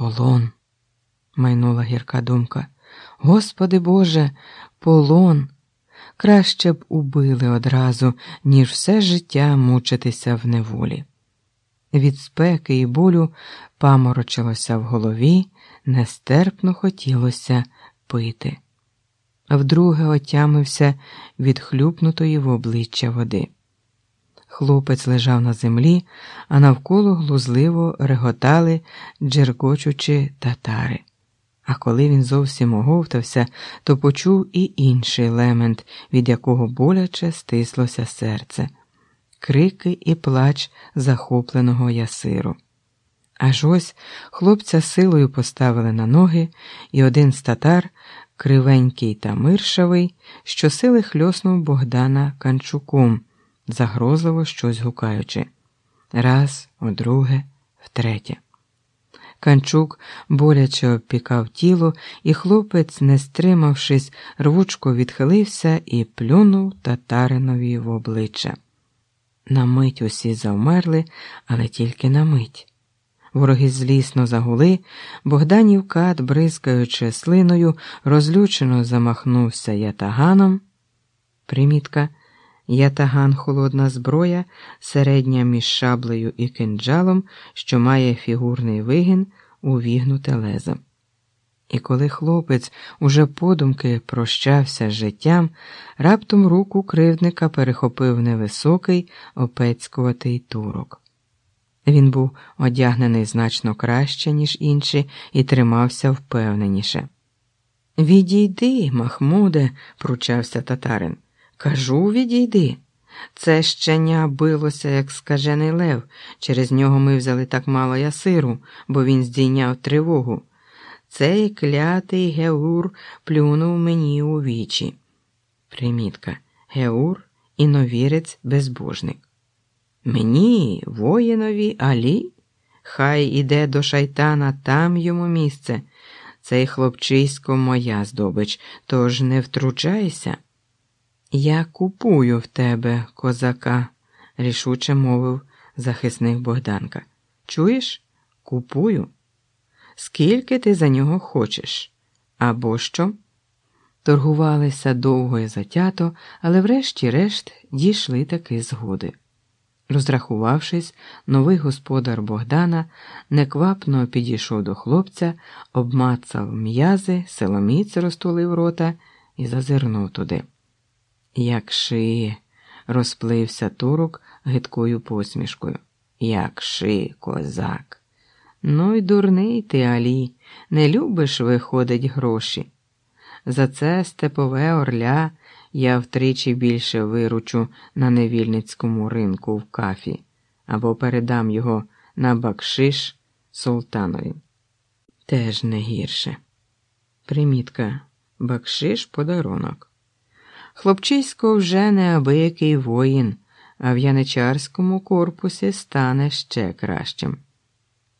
Полон, майнула гірка думка. Господи Боже, полон. Краще б убили одразу, ніж все життя мучитися в неволі. Від спеки і болю паморочилося в голові, нестерпно хотілося пити. Вдруге отямився від хлюпнутої в обличчя води. Хлопець лежав на землі, а навколо глузливо реготали, джергочучи татари. А коли він зовсім оговтався, то почув і інший лемент, від якого боляче стислося серце крики і плач захопленого ясиру. Аж ось хлопця силою поставили на ноги, і один з татар, кривенький та миршавий, щосили хльоснув Богдана канчуком, загрозливо щось гукаючи. Раз, удруге, втретє. Канчук боляче обпікав тіло, і хлопець, не стримавшись, рвучко відхилився і плюнув татаринові в обличчя. На мить усі завмерли, але тільки на мить. Вороги злісно загули, Богданів кат, бризкаючи слиною, розлючено замахнувся ятаганом. Примітка Ятаган холодна зброя, середня між шаблею і кинджалом, що має фігурний вигін, увігнуте лезо. І коли хлопець уже подумки прощався з життям, раптом руку кривдника перехопив невисокий опецькуватий турок. Він був одягнений значно краще, ніж інші, і тримався впевненіше. Відійди, Махмуде, пручався татарин. Кажу, відійди. Це щеня билося, як скажений лев. Через нього ми взяли так мало ясиру, бо він здійняв тривогу. Цей клятий Геур плюнув мені у вічі. Примітка Геур іновірець безбожник. Мені, воїнові, Алі, хай іде до шайтана, там йому місце. Цей хлопчисько моя здобич, тож не втручайся. Я купую в тебе, козака, рішуче мовив захисник Богданка. Чуєш? Купую. Скільки ти за нього хочеш? Або що? Торгувалися довго і затято, але врешті-решт дійшли таки згоди. Розрахувавшись, новий господар Богдана неквапно підійшов до хлопця, обмацав м'язи, силоміць розтулив рота і зазирнув туди. Як шиє, розплився турок гидкою посмішкою. Як ши, козак. Ну й дурний ти, Алі, не любиш виходить гроші. За це степове орля я втричі більше виручу на невільницькому ринку в кафі або передам його на бакшиш султанові. Теж не гірше. Примітка бакшиш подарунок. Хлопчисько вже неабиякий воїн, а в яничарському корпусі стане ще кращим.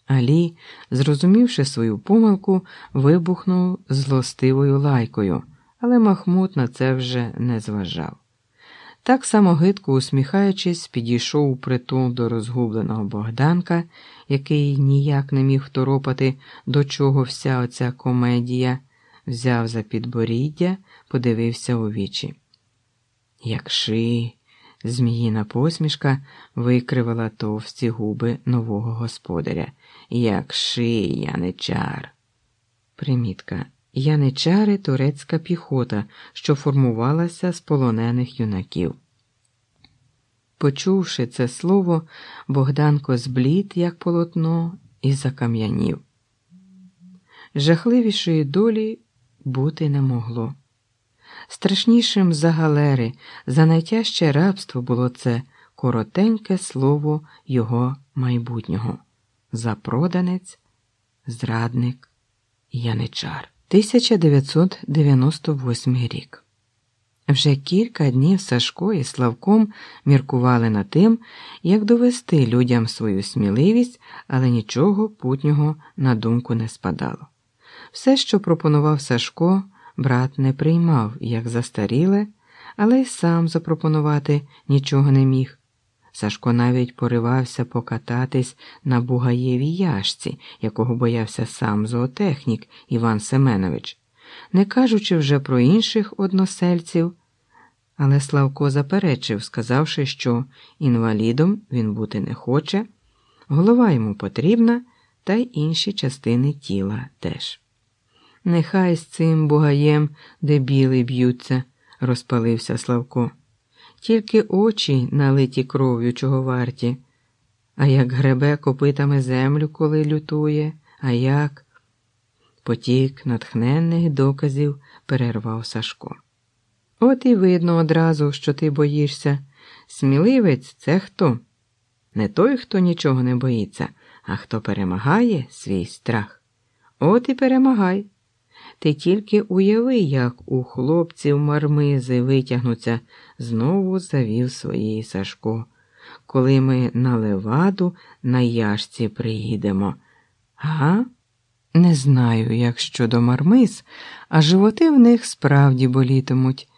Алі, зрозумівши свою помилку, вибухнув злостивою лайкою, але Махмуд на це вже не зважав. Так само гидко усміхаючись, підійшов у притул до розгубленого Богданка, який ніяк не міг второпати, до чого вся оця комедія, взяв за підборіддя, подивився у вічі. Якши. Зміїна посмішка викривала товсті губи нового господаря. Як ши, яничар. Примітка. Яничари турецька піхота, що формувалася з полонених юнаків. Почувши це слово, Богданко зблід, як полотно, і закам'янів. Жахливішої долі бути не могло. Страшнішим за галери, за найтяжче рабство було це коротеньке слово його майбутнього запроданець, зрадник, яничар. 1998 рік. Вже кілька днів Сашко і Славком міркували над тим, як довести людям свою сміливість, але нічого путнього на думку не спадало. Все, що пропонував Сашко, брат не приймав як застаріле, але й сам запропонувати нічого не міг. Сашко навіть поривався покататись на бугаєвій яшці, якого боявся сам зоотехнік Іван Семенович, не кажучи вже про інших односельців. Але Славко заперечив, сказавши, що інвалідом він бути не хоче, голова йому потрібна, та й інші частини тіла теж. Нехай з цим бугаєм дебіли б'ються, розпалився Славко. Тільки очі налиті кров'ю чого варті. А як гребе копитами землю, коли лютує, а як. Потік натхненних доказів перервав Сашко. От і видно одразу, що ти боїшся. Сміливець це хто? Не той, хто нічого не боїться, а хто перемагає свій страх. От і перемагай. Ти тільки уяви, як у хлопців мармизи витягнуться, знову завів своїй Сашко, коли ми на леваду на яшці приїдемо. Га? Не знаю, як щодо мармиз, а животи в них справді болітимуть.